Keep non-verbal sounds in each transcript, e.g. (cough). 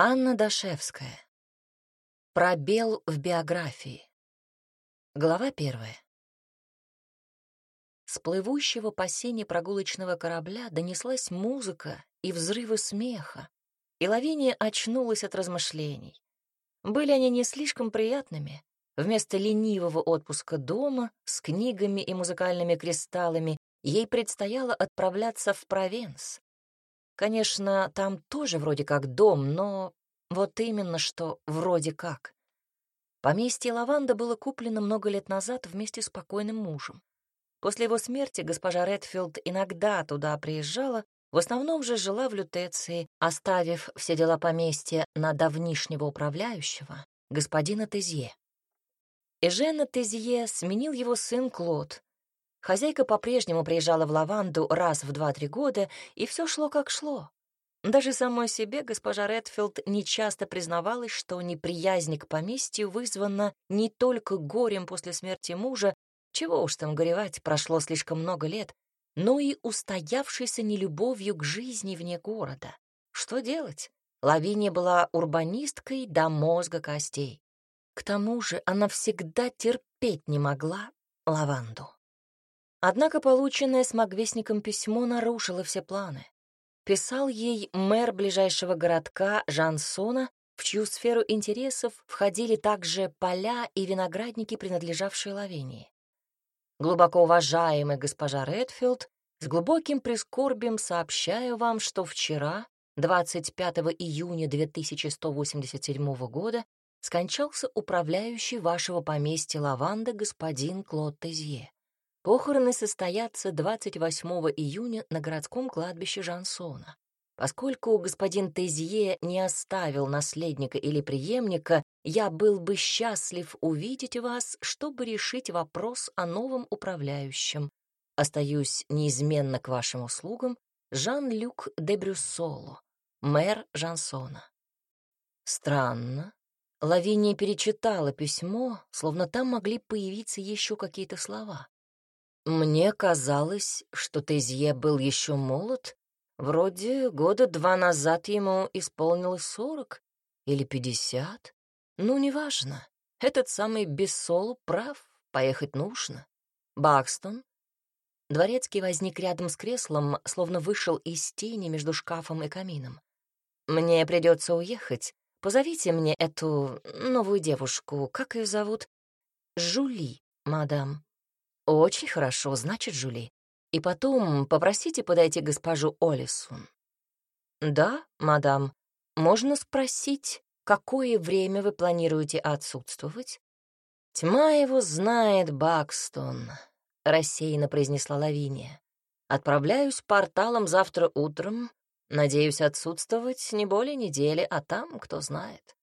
Анна Дашевская. Пробел в биографии. Глава первая. С плывущего по сене прогулочного корабля донеслась музыка и взрывы смеха, и Лавиния очнулась от размышлений. Были они не слишком приятными. Вместо ленивого отпуска дома с книгами и музыкальными кристаллами ей предстояло отправляться в Провенс, Конечно, там тоже вроде как дом, но вот именно что вроде как. Поместье Лаванда было куплено много лет назад вместе с покойным мужем. После его смерти госпожа Редфилд иногда туда приезжала, в основном же жила в Лютеции, оставив все дела поместья на давнишнего управляющего, господина Тезье. Эжена Тезье сменил его сын Клод, Хозяйка по-прежнему приезжала в Лаванду раз в два-три года, и все шло как шло. Даже самой себе госпожа Редфилд нечасто признавалась, что неприязнь к поместью вызвана не только горем после смерти мужа, чего уж там горевать, прошло слишком много лет, но и устоявшейся нелюбовью к жизни вне города. Что делать? Лавиния была урбанисткой до мозга костей. К тому же она всегда терпеть не могла лаванду. Однако полученное с Магвестником письмо нарушило все планы. Писал ей мэр ближайшего городка Жансона, в чью сферу интересов входили также поля и виноградники, принадлежавшие Лавении. Глубоко уважаемая госпожа Редфилд, с глубоким прискорбием сообщаю вам, что вчера, 25 июня 2187 года, скончался управляющий вашего поместья Лаванда господин Клод Тезье. Похороны состоятся 28 июня на городском кладбище Жансона. Поскольку господин Тезье не оставил наследника или преемника, я был бы счастлив увидеть вас, чтобы решить вопрос о новом управляющем. Остаюсь неизменно к вашим услугам. Жан-Люк де Брюссоло, мэр Жансона. Странно. Лавиния перечитала письмо, словно там могли появиться еще какие-то слова. Мне казалось, что Тезье был еще молод. Вроде года два назад ему исполнилось сорок или пятьдесят. Ну, неважно. Этот самый Бессол прав, поехать нужно. Бакстон. Дворецкий возник рядом с креслом, словно вышел из тени между шкафом и камином. «Мне придется уехать. Позовите мне эту новую девушку. Как ее зовут?» «Жули, мадам». «Очень хорошо, значит, Жули. И потом попросите подойти госпожу Олисун». «Да, мадам. Можно спросить, какое время вы планируете отсутствовать?» «Тьма его знает, Бакстон», — рассеянно произнесла Лавиния. «Отправляюсь порталом завтра утром. Надеюсь отсутствовать не более недели, а там кто знает».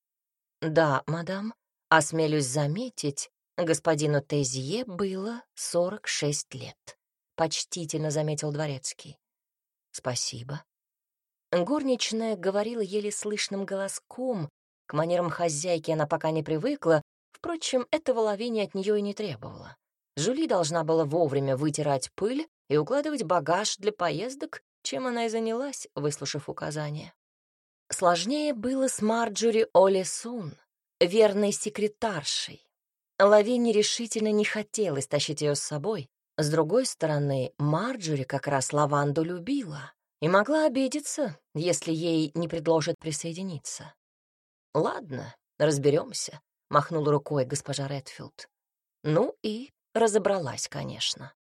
«Да, мадам. Осмелюсь заметить, Господину Тезье было сорок шесть лет, почтительно заметил дворецкий. Спасибо. Горничная говорила еле слышным голоском, к манерам хозяйки она пока не привыкла, впрочем, этого лавиния от нее и не требовала. Жули должна была вовремя вытирать пыль и укладывать багаж для поездок, чем она и занялась, выслушав указания. Сложнее было с Марджори Олесун, верной секретаршей, Лавине решительно не хотелось тащить ее с собой. С другой стороны, Марджори как раз лаванду любила и могла обидеться, если ей не предложат присоединиться. «Ладно, разберемся», — махнула рукой госпожа Редфилд. Ну и разобралась, конечно.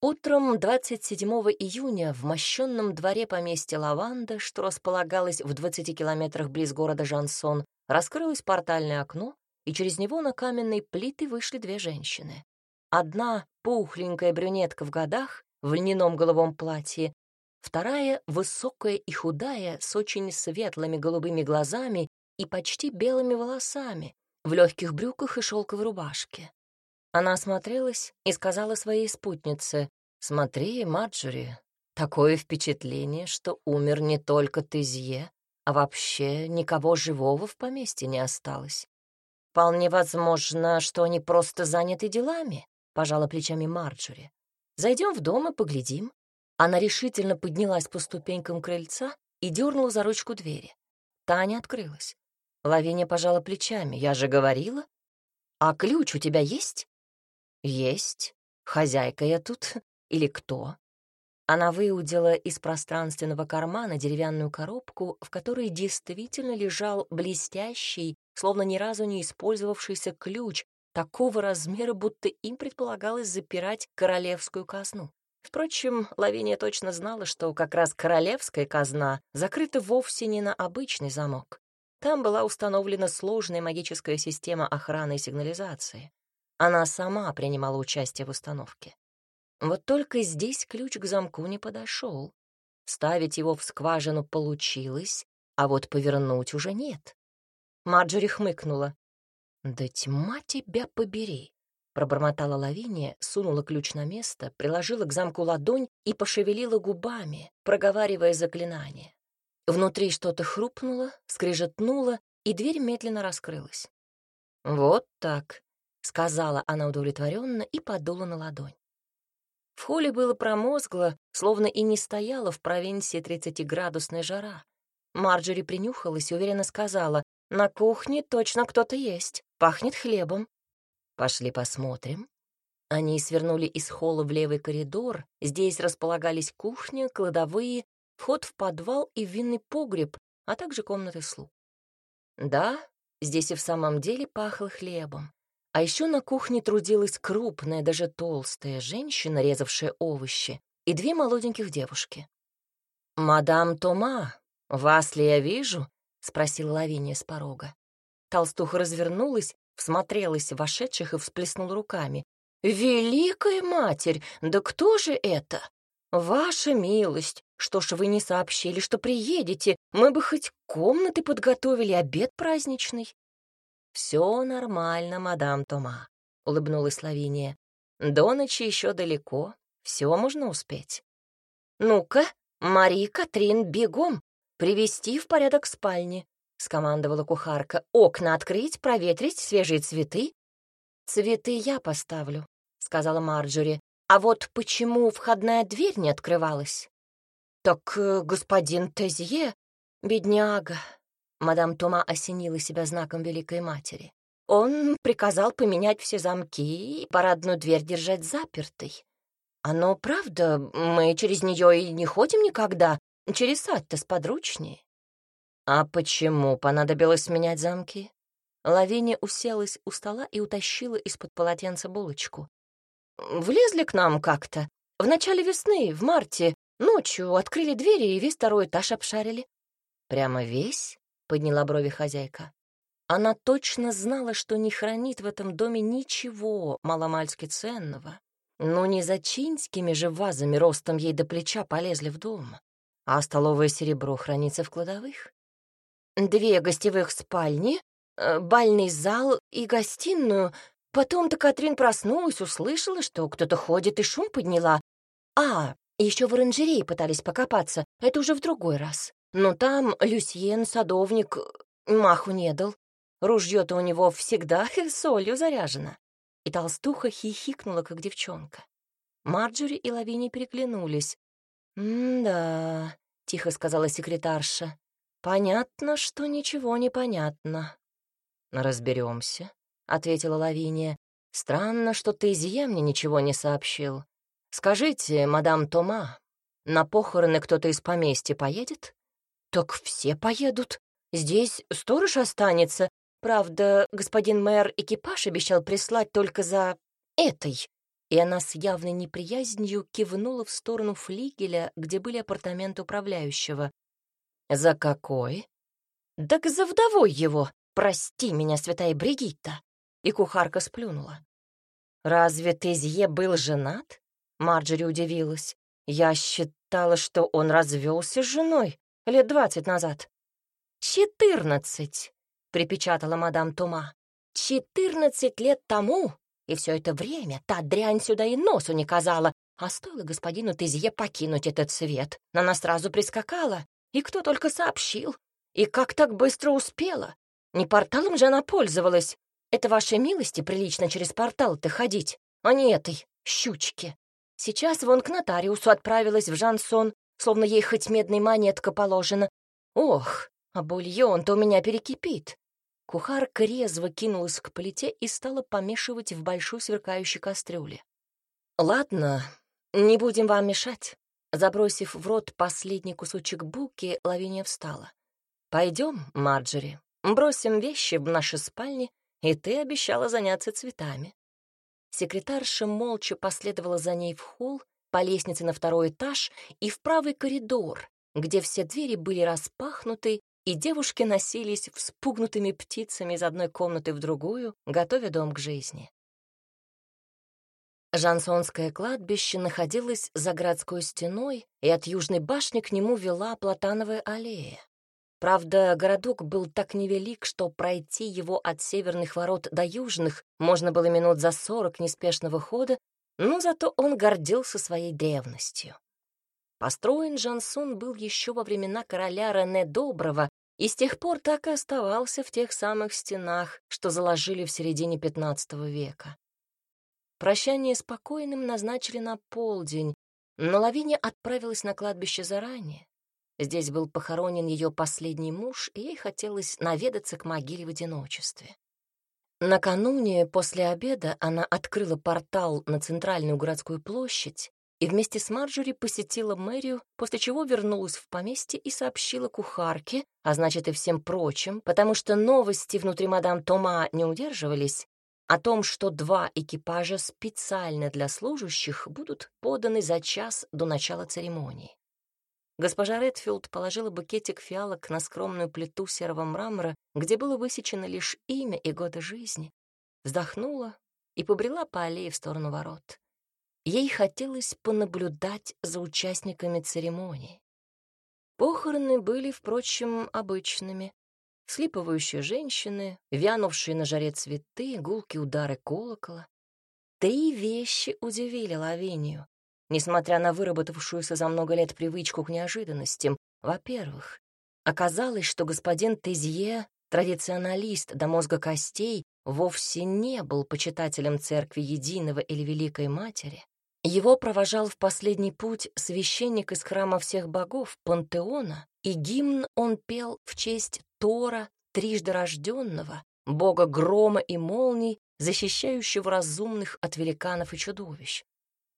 Утром 27 июня в мощенном дворе поместья Лаванда, что располагалось в 20 километрах близ города Жансон, раскрылось портальное окно, и через него на каменные плиты вышли две женщины. Одна — пухленькая брюнетка в годах, в льняном голубом платье, вторая — высокая и худая, с очень светлыми голубыми глазами и почти белыми волосами, в легких брюках и шелковой рубашке. Она осмотрелась и сказала своей спутнице, «Смотри, Марджори, такое впечатление, что умер не только Тезье, а вообще никого живого в поместье не осталось. «Вполне возможно, что они просто заняты делами», — пожала плечами Марджори. «Зайдем в дом и поглядим». Она решительно поднялась по ступенькам крыльца и дернула за ручку двери. Таня открылась. Лавиния пожала плечами. «Я же говорила. А ключ у тебя есть?» «Есть. Хозяйка я тут. Или кто?» Она выудила из пространственного кармана деревянную коробку, в которой действительно лежал блестящий, словно ни разу не использовавшийся ключ, такого размера, будто им предполагалось запирать королевскую казну. Впрочем, Лавиния точно знала, что как раз королевская казна закрыта вовсе не на обычный замок. Там была установлена сложная магическая система охраны и сигнализации. Она сама принимала участие в установке. Вот только здесь ключ к замку не подошел. Ставить его в скважину получилось, а вот повернуть уже нет. Марджори хмыкнула. «Да тьма тебя побери!» Пробормотала Лавиния, сунула ключ на место, приложила к замку ладонь и пошевелила губами, проговаривая заклинание. Внутри что-то хрупнуло, скрежетнуло, и дверь медленно раскрылась. «Вот так», — сказала она удовлетворенно и подула на ладонь. В холле было промозгло, словно и не стояла в провинции тридцатиградусная жара. Марджори принюхалась и уверенно сказала, «На кухне точно кто-то есть, пахнет хлебом». Пошли посмотрим. Они свернули из холла в левый коридор. Здесь располагались кухня, кладовые, вход в подвал и винный погреб, а также комнаты слуг. Да, здесь и в самом деле пахло хлебом. А еще на кухне трудилась крупная, даже толстая женщина, резавшая овощи, и две молоденьких девушки. «Мадам Тома, вас ли я вижу?» — спросила Лавиния с порога. Толстуха развернулась всмотрелась в вошедших и всплеснула руками. «Великая Матерь! Да кто же это? Ваша милость! Что ж вы не сообщили, что приедете? Мы бы хоть комнаты подготовили, обед праздничный». «Все нормально, мадам Тома», — улыбнулась Лавиния. «До ночи еще далеко, все можно успеть». «Ну-ка, Мари Катрин, бегом! Привести в порядок спальни. — скомандовала кухарка. «Окна открыть, проветрить, свежие цветы». «Цветы я поставлю», — сказала Марджори. «А вот почему входная дверь не открывалась?» «Так э, господин Тезье, бедняга», — мадам Тома осенила себя знаком Великой Матери. «Он приказал поменять все замки и парадную дверь держать запертой. Оно правда, мы через нее и не ходим никогда, через сад-то сподручнее». «А почему понадобилось менять замки?» Лавиния уселась у стола и утащила из-под полотенца булочку. «Влезли к нам как-то. В начале весны, в марте, ночью открыли двери и весь второй этаж обшарили». «Прямо весь?» — подняла брови хозяйка. Она точно знала, что не хранит в этом доме ничего маломальски ценного. Но не за чинскими же вазами ростом ей до плеча полезли в дом, а столовое серебро хранится в кладовых две гостевых спальни, э, бальный зал и гостиную. Потом-то Катрин проснулась, услышала, что кто-то ходит и шум подняла. А, еще в оранжерее пытались покопаться, это уже в другой раз. Но там Люсьен, садовник, маху не дал. Ружье-то у него всегда (laughs) солью заряжено. И толстуха хихикнула, как девчонка. Марджори и Лавини переглянулись. «М-да», — тихо сказала секретарша. «Понятно, что ничего не понятно». «Разберемся», — ответила Лавиния. «Странно, что ты Зия мне ничего не сообщил. Скажите, мадам Тома, на похороны кто-то из поместья поедет?» «Так все поедут. Здесь сторож останется. Правда, господин мэр экипаж обещал прислать только за этой». И она с явной неприязнью кивнула в сторону флигеля, где были апартаменты управляющего. «За какой?» «Так за вдовой его! Прости меня, святая Бригитта!» И кухарка сплюнула. «Разве Тезье был женат?» Марджери удивилась. «Я считала, что он развелся с женой лет двадцать назад». «Четырнадцать!» — припечатала мадам Тума. «Четырнадцать лет тому!» И все это время та дрянь сюда и носу не казала, а стоило господину Тезье покинуть этот свет. Она сразу прискакала, и кто только сообщил. И как так быстро успела? Не порталом же она пользовалась. Это вашей милости прилично через портал-то ходить, а не этой щучки. Сейчас вон к нотариусу отправилась в Жансон, словно ей хоть медной монетка положена. Ох, а бульон-то у меня перекипит. Кухарка резво кинулась к плите и стала помешивать в большой сверкающей кастрюле. «Ладно, не будем вам мешать». Забросив в рот последний кусочек булки, Лавиния встала. «Пойдем, Марджери, бросим вещи в наши спальни, и ты обещала заняться цветами». Секретарша молча последовала за ней в холл, по лестнице на второй этаж и в правый коридор, где все двери были распахнуты, и девушки носились вспугнутыми птицами из одной комнаты в другую, готовя дом к жизни. Жансонское кладбище находилось за городской стеной, и от южной башни к нему вела платановая аллея. Правда, городок был так невелик, что пройти его от северных ворот до южных можно было минут за сорок неспешного хода, но зато он гордился своей древностью. Построен Жансун был еще во времена короля Рене Доброго и с тех пор так и оставался в тех самых стенах, что заложили в середине XV века. Прощание с покойным назначили на полдень, но Лавиния отправилась на кладбище заранее. Здесь был похоронен ее последний муж, и ей хотелось наведаться к могиле в одиночестве. Накануне, после обеда, она открыла портал на центральную городскую площадь и вместе с Марджори посетила мэрию, после чего вернулась в поместье и сообщила кухарке, а значит и всем прочим, потому что новости внутри мадам Тома не удерживались, о том, что два экипажа специально для служащих будут поданы за час до начала церемонии. Госпожа Редфилд положила букетик фиалок на скромную плиту серого мрамора, где было высечено лишь имя и годы жизни, вздохнула и побрела по аллее в сторону ворот. Ей хотелось понаблюдать за участниками церемонии. Похороны были, впрочем, обычными. Слипывающие женщины, вянувшие на жаре цветы, гулки удары колокола. Три вещи удивили Лавинию, несмотря на выработавшуюся за много лет привычку к неожиданностям. Во-первых, оказалось, что господин Тезье, традиционалист до мозга костей, вовсе не был почитателем Церкви Единого или Великой Матери. Его провожал в последний путь священник из храма всех богов, пантеона, и гимн он пел в честь Тора, трижды рожденного, бога грома и молний, защищающего разумных от великанов и чудовищ.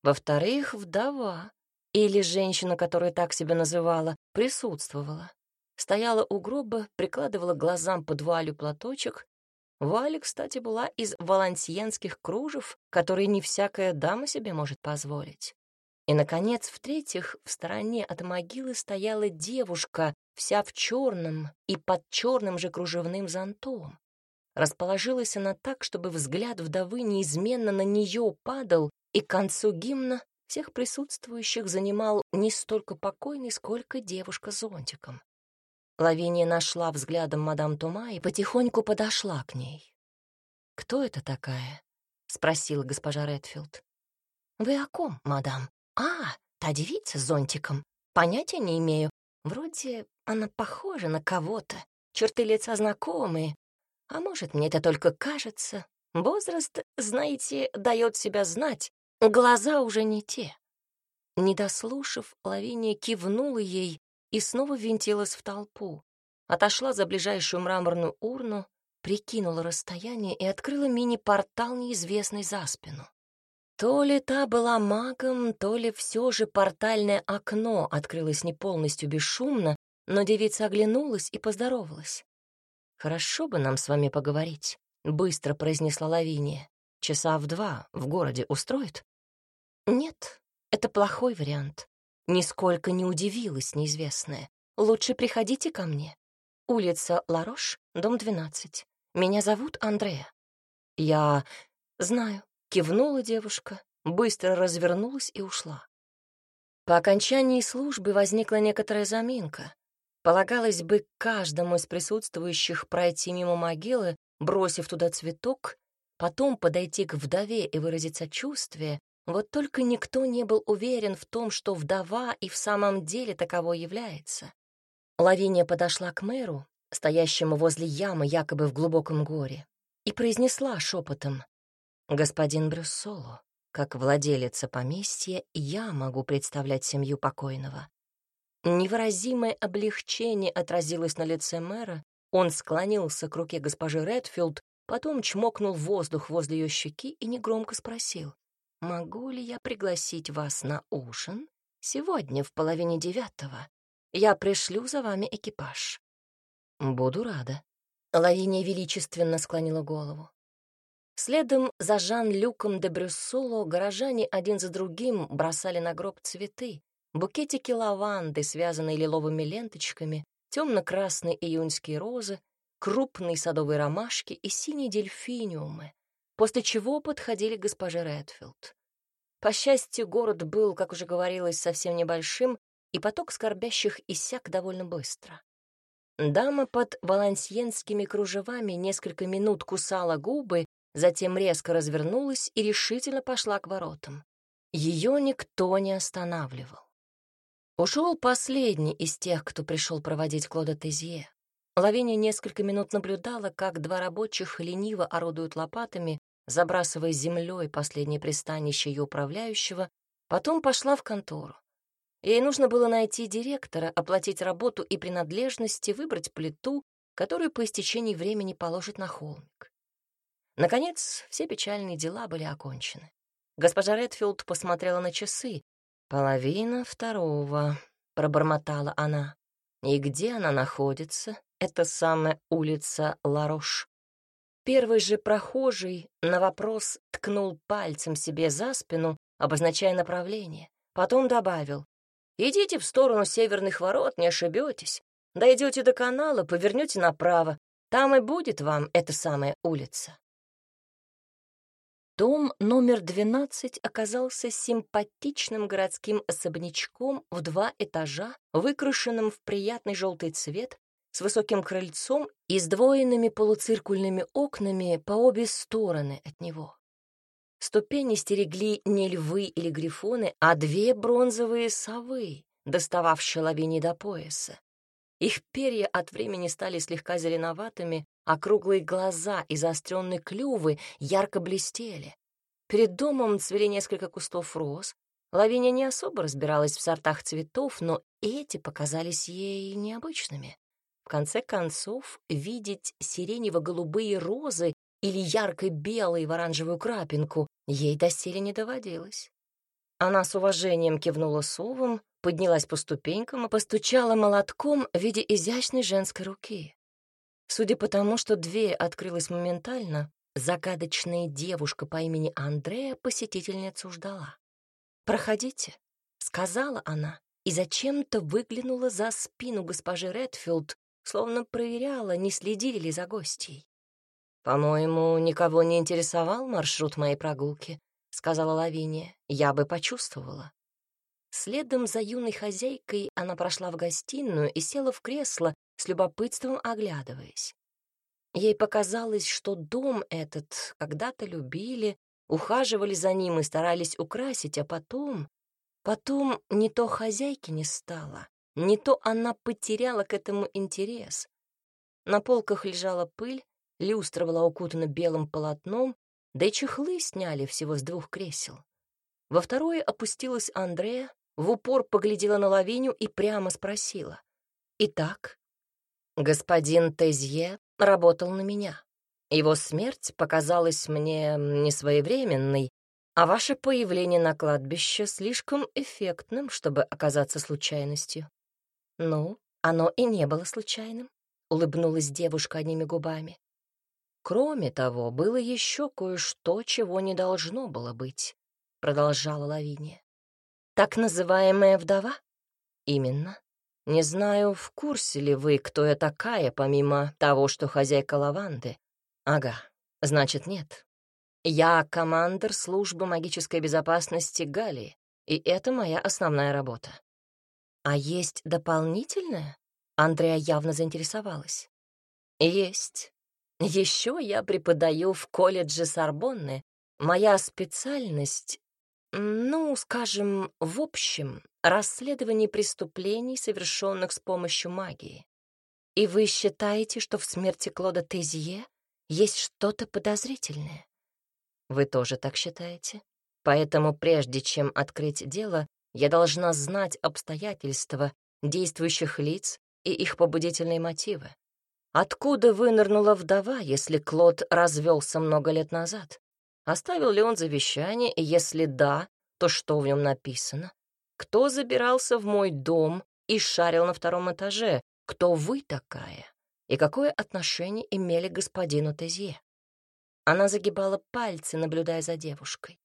Во-вторых, вдова, или женщина, которая так себя называла, присутствовала. Стояла у гроба, прикладывала глазам под вуалю платочек. Вуаля, кстати, была из валансиенских кружев, которые не всякая дама себе может позволить. И, наконец, в-третьих, в стороне от могилы стояла девушка вся в черном и под черным же кружевным зонтом. Расположилась она так, чтобы взгляд вдовы неизменно на нее падал, и к концу гимна всех присутствующих занимал не столько покойный, сколько девушка зонтиком. Лавиния нашла взглядом мадам Тума и потихоньку подошла к ней. «Кто это такая?» — спросила госпожа Редфилд. «Вы о ком, мадам? А, та девица с зонтиком. Понятия не имею. Вроде она похожа на кого-то, черты лица знакомые. А может, мне это только кажется. Возраст, знаете, дает себя знать. Глаза уже не те. Не дослушав, Лавиния кивнула ей и снова винтилась в толпу. Отошла за ближайшую мраморную урну, прикинула расстояние и открыла мини-портал неизвестный за спину. То ли та была магом, то ли все же портальное окно открылось не полностью бесшумно, но девица оглянулась и поздоровалась. «Хорошо бы нам с вами поговорить», — быстро произнесла Лавиния. «Часа в два в городе устроит?» «Нет, это плохой вариант. Нисколько не удивилась неизвестная. Лучше приходите ко мне. Улица Ларош, дом 12. Меня зовут Андрея. Я знаю, Кивнула девушка, быстро развернулась и ушла. По окончании службы возникла некоторая заминка. Полагалось бы каждому из присутствующих пройти мимо могилы, бросив туда цветок, потом подойти к вдове и выразить сочувствие, вот только никто не был уверен в том, что вдова и в самом деле таково является. Лавиния подошла к мэру, стоящему возле ямы якобы в глубоком горе, и произнесла шепотом «Господин Брюссоло, как владелица поместья, я могу представлять семью покойного. Невыразимое облегчение отразилось на лице мэра. Он склонился к руке госпожи Редфилд, потом чмокнул воздух возле ее щеки и негромко спросил, «Могу ли я пригласить вас на ужин сегодня в половине девятого? Я пришлю за вами экипаж». «Буду рада». Лавиния величественно склонила голову. Следом за Жан-Люком де Брюссоло горожане один за другим бросали на гроб цветы, букетики лаванды, связанные лиловыми ленточками, темно-красные июньские розы, крупные садовые ромашки и синие дельфиниумы, после чего подходили госпоже Редфилд. По счастью, город был, как уже говорилось, совсем небольшим, и поток скорбящих иссяк довольно быстро. Дама под валансьенскими кружевами несколько минут кусала губы, затем резко развернулась и решительно пошла к воротам. Ее никто не останавливал. Ушел последний из тех, кто пришел проводить Клода Тезье. Лавиния несколько минут наблюдала, как два рабочих лениво орудуют лопатами, забрасывая землей последнее пристанище ее управляющего, потом пошла в контору. Ей нужно было найти директора, оплатить работу и принадлежности, выбрать плиту, которую по истечении времени положит на холмик. Наконец, все печальные дела были окончены. Госпожа Редфилд посмотрела на часы. «Половина второго», — пробормотала она. «И где она находится? Это самая улица Ларош». Первый же прохожий на вопрос ткнул пальцем себе за спину, обозначая направление. Потом добавил Идите в сторону северных ворот, не ошибетесь. Дойдете до канала, повернете направо. Там и будет вам эта самая улица. Дом номер 12 оказался симпатичным городским особнячком в два этажа, выкрашенным в приятный желтый цвет, с высоким крыльцом и сдвоенными полуциркульными окнами по обе стороны от него. Ступени стерегли не львы или грифоны, а две бронзовые совы, достававшие лавине до пояса. Их перья от времени стали слегка зеленоватыми, а круглые глаза и заостренные клювы ярко блестели. Перед домом цвели несколько кустов роз. Лавиния не особо разбиралась в сортах цветов, но эти показались ей необычными. В конце концов, видеть сиренево-голубые розы или ярко-белой в оранжевую крапинку ей доселе не доводилось. Она с уважением кивнула совом, поднялась по ступенькам и постучала молотком в виде изящной женской руки. Судя по тому, что дверь открылась моментально, загадочная девушка по имени Андрея посетительницу ждала. «Проходите», — сказала она, и зачем-то выглянула за спину госпожи Редфилд, словно проверяла, не следили ли за гостьей. «По-моему, никого не интересовал маршрут моей прогулки», — сказала Лавиния. «Я бы почувствовала». Следом за юной хозяйкой она прошла в гостиную и села в кресло, с любопытством оглядываясь. Ей показалось, что дом этот когда-то любили, ухаживали за ним и старались украсить, а потом... Потом не то хозяйки не стало, не то она потеряла к этому интерес. На полках лежала пыль, люстра была укутана белым полотном, да и чехлы сняли всего с двух кресел. Во второе опустилась Андрея, в упор поглядела на лавиню и прямо спросила. «Итак, господин Тезье работал на меня. Его смерть показалась мне несвоевременной, а ваше появление на кладбище слишком эффектным, чтобы оказаться случайностью». «Ну, оно и не было случайным», — улыбнулась девушка одними губами. Кроме того, было еще кое-что, чего не должно было быть, продолжала Лавиния. Так называемая вдова? Именно. Не знаю, в курсе ли вы, кто я такая, помимо того, что хозяйка лаванды. Ага, значит, нет. Я командир службы магической безопасности Галии, и это моя основная работа. А есть дополнительная? Андрея явно заинтересовалась. Есть. Еще я преподаю в колледже Сорбонны. Моя специальность, ну, скажем, в общем, расследование преступлений, совершенных с помощью магии. И вы считаете, что в смерти Клода Тезье есть что-то подозрительное? Вы тоже так считаете? Поэтому прежде чем открыть дело, я должна знать обстоятельства, действующих лиц и их побудительные мотивы. Откуда вынырнула вдова, если Клод развелся много лет назад? Оставил ли он завещание, и если да, то что в нем написано? Кто забирался в мой дом и шарил на втором этаже? Кто вы такая? И какое отношение имели господину Тезье? Она загибала пальцы, наблюдая за девушкой.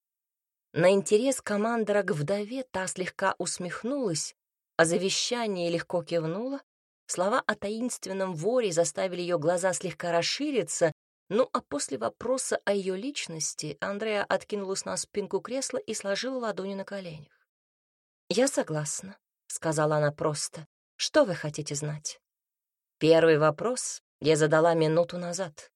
На интерес командора к вдове та слегка усмехнулась, а завещание легко кивнула. Слова о таинственном воре заставили ее глаза слегка расшириться, ну а после вопроса о ее личности Андрея откинулась на спинку кресла и сложила ладони на коленях. «Я согласна», — сказала она просто. «Что вы хотите знать?» Первый вопрос я задала минуту назад.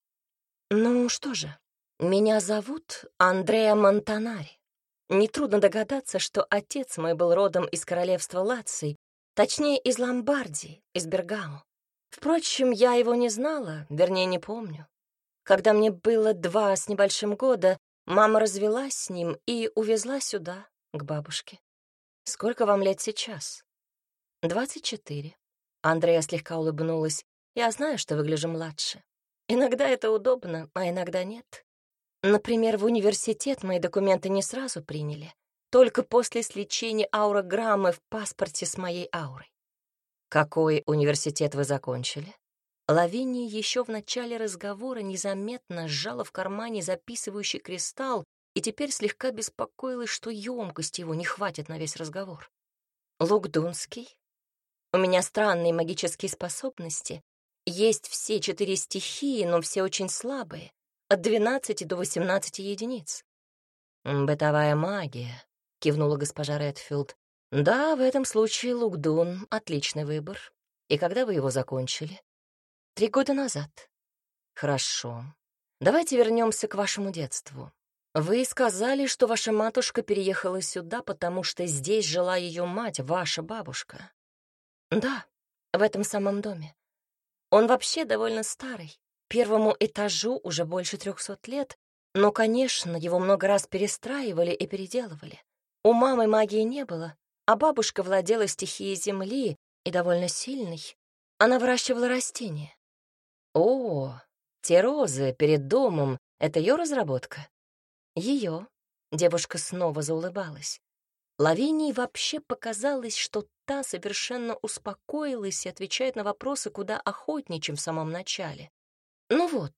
«Ну что же, меня зовут Андреа Монтанари. Нетрудно догадаться, что отец мой был родом из королевства Лаций, точнее, из Ломбардии, из Бергамо. Впрочем, я его не знала, вернее, не помню. Когда мне было два с небольшим года, мама развелась с ним и увезла сюда, к бабушке. Сколько вам лет сейчас? Двадцать четыре. Андрея слегка улыбнулась. Я знаю, что выгляжу младше. Иногда это удобно, а иногда нет. Например, в университет мои документы не сразу приняли, только после сличения аурограммы в паспорте с моей аурой. Какой университет вы закончили? Лавиния еще в начале разговора незаметно сжала в кармане записывающий кристалл и теперь слегка беспокоилась, что емкости его не хватит на весь разговор. Лукдунский. У меня странные магические способности. Есть все четыре стихии, но все очень слабые, от 12 до 18 единиц. «Бытовая магия», — кивнула госпожа Редфилд. «Да, в этом случае Лукдун — отличный выбор. И когда вы его закончили?» Три года назад. Хорошо. Давайте вернемся к вашему детству. Вы сказали, что ваша матушка переехала сюда, потому что здесь жила ее мать, ваша бабушка. Да, в этом самом доме. Он вообще довольно старый. Первому этажу уже больше трехсот лет, но, конечно, его много раз перестраивали и переделывали. У мамы магии не было, а бабушка владела стихией земли и довольно сильной. Она выращивала растения. «О, те розы перед домом — это ее разработка?» «Ее». Девушка снова заулыбалась. Лавинии вообще показалось, что та совершенно успокоилась и отвечает на вопросы куда охотнее, чем в самом начале. «Ну вот,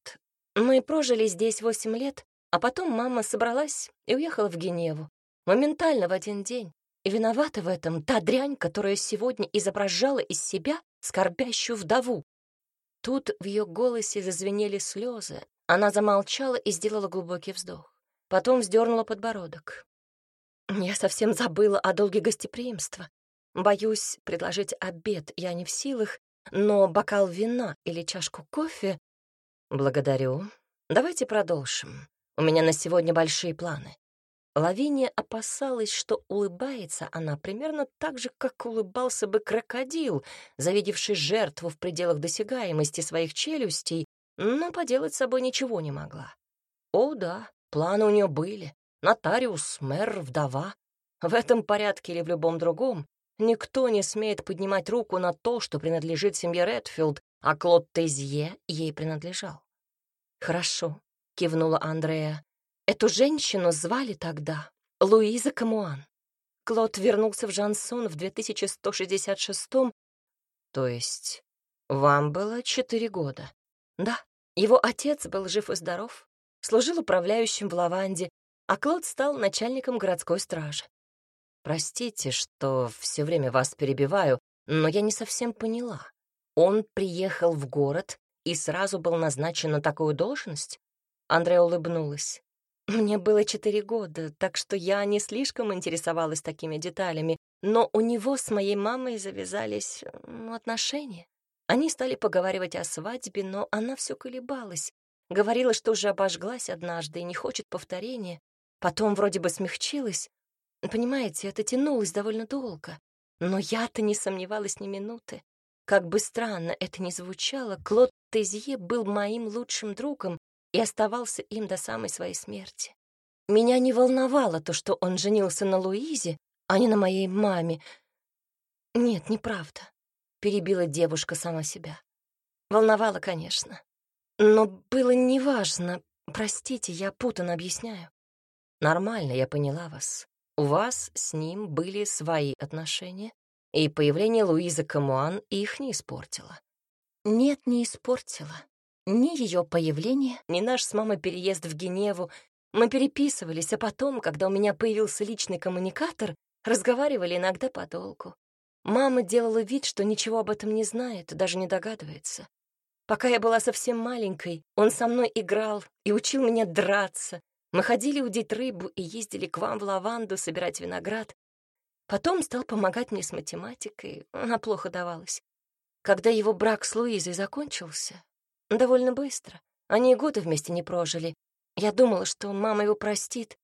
мы прожили здесь восемь лет, а потом мама собралась и уехала в Геневу. Моментально в один день. И виновата в этом та дрянь, которая сегодня изображала из себя скорбящую вдову. Тут в ее голосе зазвенели слезы. Она замолчала и сделала глубокий вздох. Потом вздернула подбородок. «Я совсем забыла о долге гостеприимства. Боюсь, предложить обед я не в силах, но бокал вина или чашку кофе... Благодарю. Давайте продолжим. У меня на сегодня большие планы. Лавиния опасалась, что улыбается она примерно так же, как улыбался бы крокодил, завидевший жертву в пределах досягаемости своих челюстей, но поделать с собой ничего не могла. О, да, планы у нее были. Нотариус, мэр, вдова. В этом порядке или в любом другом никто не смеет поднимать руку на то, что принадлежит семье Редфилд, а Клод Тезье ей принадлежал. «Хорошо», — кивнула Андрея. Эту женщину звали тогда Луиза Камуан. Клод вернулся в Жансон в 2166-м, то есть вам было четыре года. Да, его отец был жив и здоров, служил управляющим в Лаванде, а Клод стал начальником городской стражи. Простите, что все время вас перебиваю, но я не совсем поняла. Он приехал в город и сразу был назначен на такую должность? Андрея улыбнулась. Мне было четыре года, так что я не слишком интересовалась такими деталями, но у него с моей мамой завязались отношения. Они стали поговаривать о свадьбе, но она все колебалась. Говорила, что уже обожглась однажды и не хочет повторения. Потом вроде бы смягчилась. Понимаете, это тянулось довольно долго. Но я-то не сомневалась ни минуты. Как бы странно это ни звучало, Клод Тезье был моим лучшим другом, и оставался им до самой своей смерти. Меня не волновало то, что он женился на Луизе, а не на моей маме. «Нет, неправда», — перебила девушка сама себя. Волновала, конечно. Но было неважно. Простите, я путано объясняю. Нормально, я поняла вас. У вас с ним были свои отношения, и появление Луизы Камуан их не испортило. Нет, не испортило. Ни ее появление, ни наш с мамой переезд в Геневу. Мы переписывались, а потом, когда у меня появился личный коммуникатор, разговаривали иногда подолгу. Мама делала вид, что ничего об этом не знает, даже не догадывается. Пока я была совсем маленькой, он со мной играл и учил меня драться. Мы ходили удить рыбу и ездили к вам в лаванду собирать виноград. Потом стал помогать мне с математикой, она плохо давалась. Когда его брак с Луизой закончился, довольно быстро, они и года вместе не прожили, я думала, что мама его простит.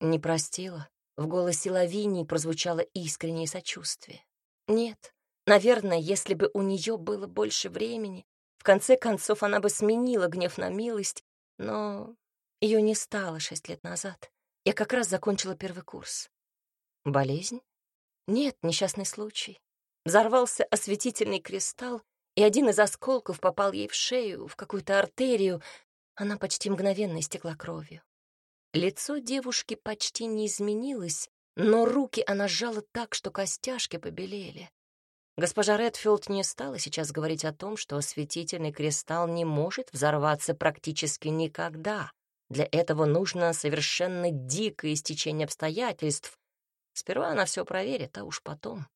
Не простила. В голосе Лавинии прозвучало искреннее сочувствие. Нет, наверное, если бы у нее было больше времени, в конце концов, она бы сменила гнев на милость, но ее не стало шесть лет назад. Я как раз закончила первый курс. Болезнь? Нет, несчастный случай. Взорвался осветительный кристалл, и один из осколков попал ей в шею, в какую-то артерию. Она почти мгновенно истекла кровью. Лицо девушки почти не изменилось, но руки она сжала так, что костяшки побелели. Госпожа Редфилд не стала сейчас говорить о том, что осветительный кристалл не может взорваться практически никогда. Для этого нужно совершенно дикое стечение обстоятельств. Сперва она все проверит, а уж потом.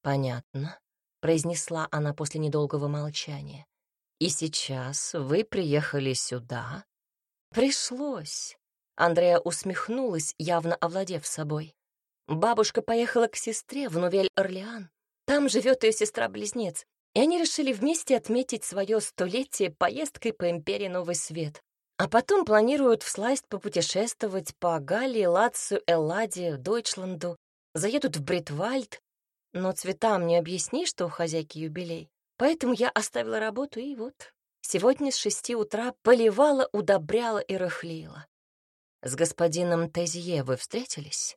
«Понятно», — произнесла она после недолгого молчания. «И сейчас вы приехали сюда?» «Пришлось». Андрея усмехнулась, явно овладев собой. Бабушка поехала к сестре в Нувель-Орлеан, там живет ее сестра-близнец, и они решили вместе отметить свое столетие поездкой по империи Новый Свет. А потом планируют всласть попутешествовать по Галлии, Лацию, Элладе, Дойчланду, заедут в Бритвальд. Но цветам не объясни, что у хозяйки юбилей. Поэтому я оставила работу и вот сегодня с шести утра поливала, удобряла и рыхлила. С господином Тезье вы встретились?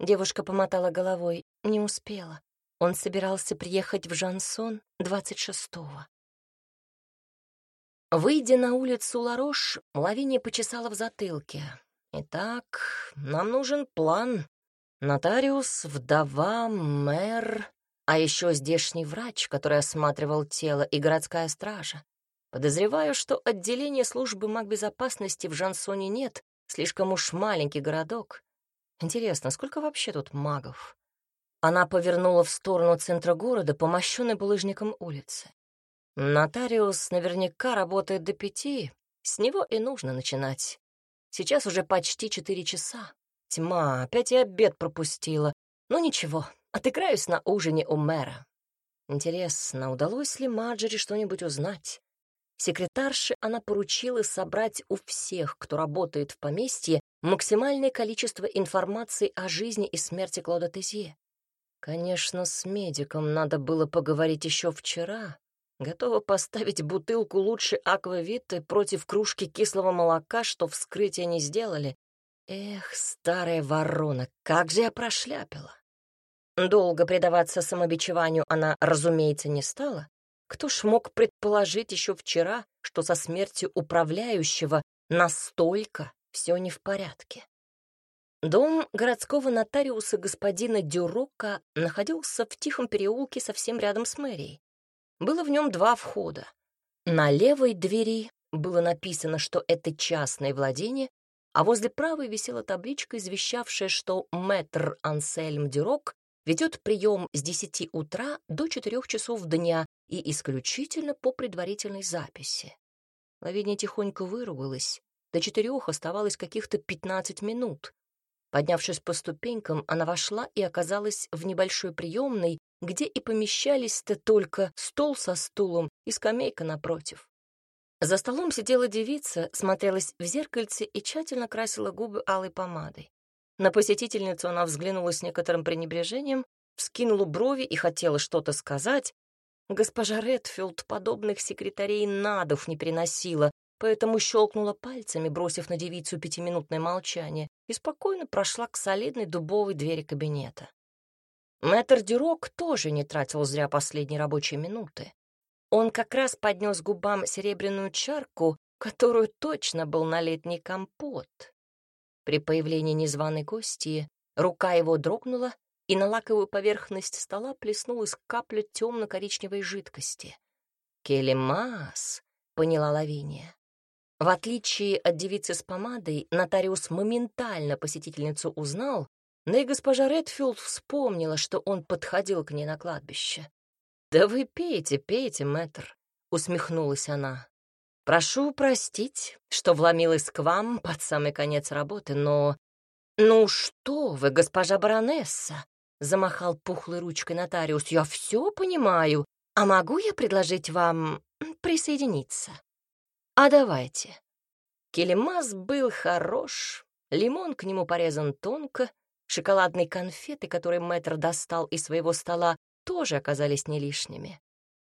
Девушка помотала головой, не успела. Он собирался приехать в Жансон 26-го. Выйдя на улицу Ларош, Лавиния почесала в затылке. «Итак, нам нужен план. Нотариус, вдова, мэр, а еще здешний врач, который осматривал тело, и городская стража. Подозреваю, что отделения службы магбезопасности в Жансоне нет, слишком уж маленький городок. Интересно, сколько вообще тут магов?» Она повернула в сторону центра города по мощенной булыжником улице. Нотариус наверняка работает до пяти, с него и нужно начинать. Сейчас уже почти четыре часа. Тьма, опять и обед пропустила. Ну ничего, отыграюсь на ужине у мэра. Интересно, удалось ли Маджери что-нибудь узнать? Секретарше она поручила собрать у всех, кто работает в поместье, максимальное количество информации о жизни и смерти Клода Тезье. Конечно, с медиком надо было поговорить еще вчера. Готова поставить бутылку лучше аквавиты против кружки кислого молока, что вскрытие не сделали. Эх, старая ворона, как же я прошляпила. Долго предаваться самобичеванию она, разумеется, не стала. Кто ж мог предположить еще вчера, что со смертью управляющего настолько все не в порядке? Дом городского нотариуса господина Дюрока находился в тихом переулке совсем рядом с мэрией. Было в нем два входа. На левой двери было написано, что это частное владение, а возле правой висела табличка, извещавшая, что мэтр Ансельм Дюрок ведет прием с 10 утра до 4 часов дня и исключительно по предварительной записи. Лавиния тихонько выругалась. До четырех оставалось каких-то 15 минут. Поднявшись по ступенькам, она вошла и оказалась в небольшой приемной, где и помещались-то только стол со стулом и скамейка напротив. За столом сидела девица, смотрелась в зеркальце и тщательно красила губы алой помадой. На посетительницу она взглянула с некоторым пренебрежением, вскинула брови и хотела что-то сказать. Госпожа Редфилд подобных секретарей надов не приносила, поэтому щелкнула пальцами, бросив на девицу пятиминутное молчание, и спокойно прошла к солидной дубовой двери кабинета. Мэтр Дюрок тоже не тратил зря последние рабочие минуты. Он как раз поднес губам серебряную чарку, которую точно был налит не компот. При появлении незваной гости рука его дрогнула, и на лаковую поверхность стола плеснулась капля темно-коричневой жидкости. «Келемас», — поняла Лавиния. В отличие от девицы с помадой, нотариус моментально посетительницу узнал, но и госпожа Редфилд вспомнила, что он подходил к ней на кладбище. «Да вы пейте, пейте, мэтр», — усмехнулась она. «Прошу простить, что вломилась к вам под самый конец работы, но...» «Ну что вы, госпожа баронесса!» — замахал пухлой ручкой нотариус. «Я все понимаю. А могу я предложить вам присоединиться?» «А давайте». Келемаз был хорош, лимон к нему порезан тонко, шоколадные конфеты, которые мэтр достал из своего стола, тоже оказались не лишними.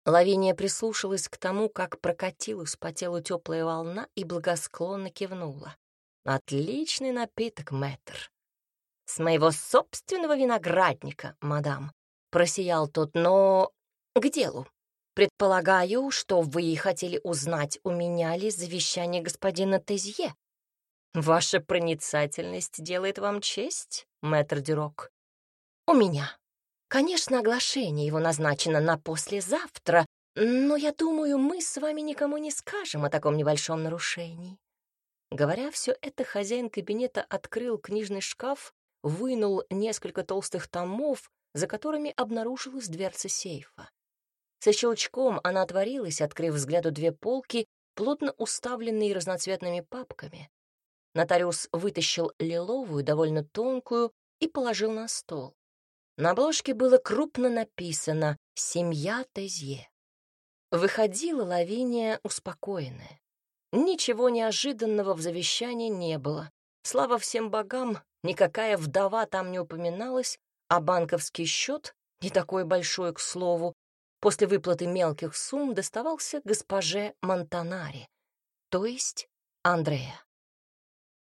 Лавиния прислушалась к тому, как прокатилась по телу теплая волна и благосклонно кивнула. «Отличный напиток, мэтр!» «С моего собственного виноградника, мадам», — просиял тот, но к делу. Предполагаю, что вы хотели узнать, у меня ли завещание господина Тезье. Ваша проницательность делает вам честь, мэтр Дюрок. У меня. Конечно, оглашение его назначено на послезавтра, но я думаю, мы с вами никому не скажем о таком небольшом нарушении. Говоря все это, хозяин кабинета открыл книжный шкаф, вынул несколько толстых томов, за которыми обнаружилась дверца сейфа. Со щелчком она отворилась, открыв взгляду две полки, плотно уставленные разноцветными папками. Нотариус вытащил лиловую, довольно тонкую, и положил на стол. На обложке было крупно написано «Семья Тезье». Выходила Лавиния успокоенная. Ничего неожиданного в завещании не было. Слава всем богам, никакая вдова там не упоминалась, а банковский счет, не такой большой, к слову, после выплаты мелких сумм доставался госпоже Монтанари, то есть Андрея.